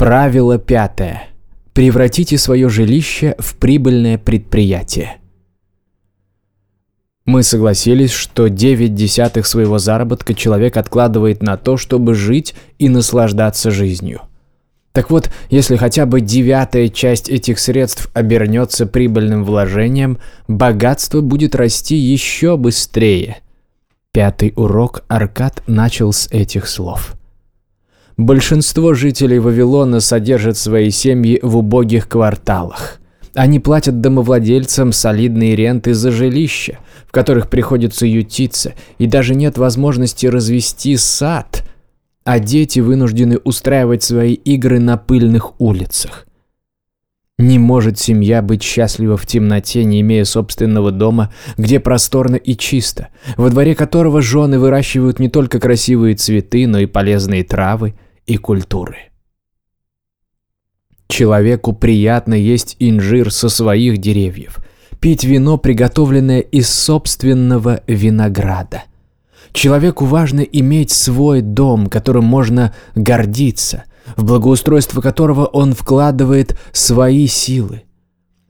Правило пятое. Превратите свое жилище в прибыльное предприятие. Мы согласились, что 9 десятых своего заработка человек откладывает на то, чтобы жить и наслаждаться жизнью. Так вот, если хотя бы девятая часть этих средств обернется прибыльным вложением, богатство будет расти еще быстрее. Пятый урок Аркад начал с этих слов. Большинство жителей Вавилона содержат свои семьи в убогих кварталах. Они платят домовладельцам солидные ренты за жилища, в которых приходится ютиться, и даже нет возможности развести сад, а дети вынуждены устраивать свои игры на пыльных улицах. Не может семья быть счастлива в темноте, не имея собственного дома, где просторно и чисто, во дворе которого жены выращивают не только красивые цветы, но и полезные травы и культуры. Человеку приятно есть инжир со своих деревьев, пить вино, приготовленное из собственного винограда. Человеку важно иметь свой дом, которым можно гордиться, в благоустройство которого он вкладывает свои силы.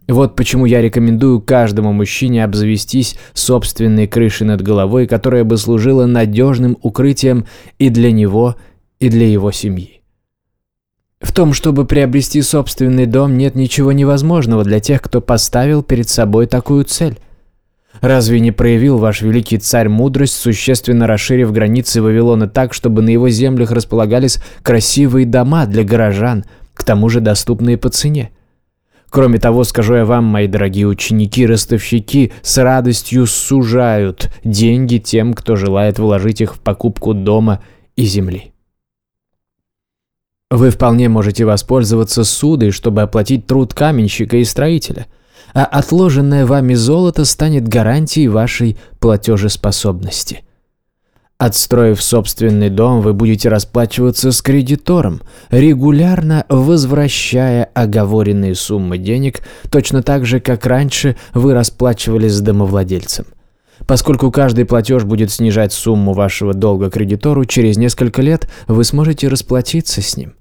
Вот почему я рекомендую каждому мужчине обзавестись собственной крышей над головой, которая бы служила надежным укрытием и для него, и для его семьи. В том, чтобы приобрести собственный дом, нет ничего невозможного для тех, кто поставил перед собой такую цель. Разве не проявил ваш великий царь мудрость, существенно расширив границы Вавилона так, чтобы на его землях располагались красивые дома для горожан, к тому же доступные по цене? Кроме того, скажу я вам, мои дорогие ученики-ростовщики, с радостью сужают деньги тем, кто желает вложить их в покупку дома и земли. Вы вполне можете воспользоваться судой, чтобы оплатить труд каменщика и строителя, а отложенное вами золото станет гарантией вашей платежеспособности. Отстроив собственный дом, вы будете расплачиваться с кредитором, регулярно возвращая оговоренные суммы денег, точно так же, как раньше вы расплачивались с домовладельцем. Поскольку каждый платеж будет снижать сумму вашего долга кредитору, через несколько лет вы сможете расплатиться с ним.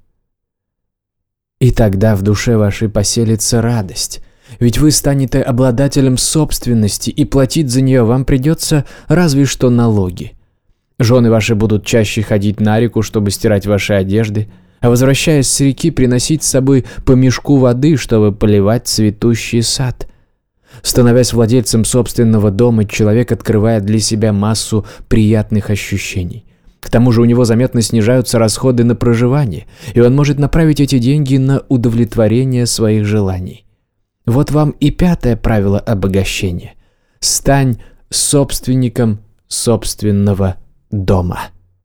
И тогда в душе вашей поселится радость. Ведь вы станете обладателем собственности, и платить за нее вам придется разве что налоги. Жены ваши будут чаще ходить на реку, чтобы стирать ваши одежды, а возвращаясь с реки, приносить с собой по мешку воды, чтобы поливать цветущий сад. Становясь владельцем собственного дома, человек открывает для себя массу приятных ощущений. К тому же у него заметно снижаются расходы на проживание, и он может направить эти деньги на удовлетворение своих желаний. Вот вам и пятое правило обогащения. Стань собственником собственного дома.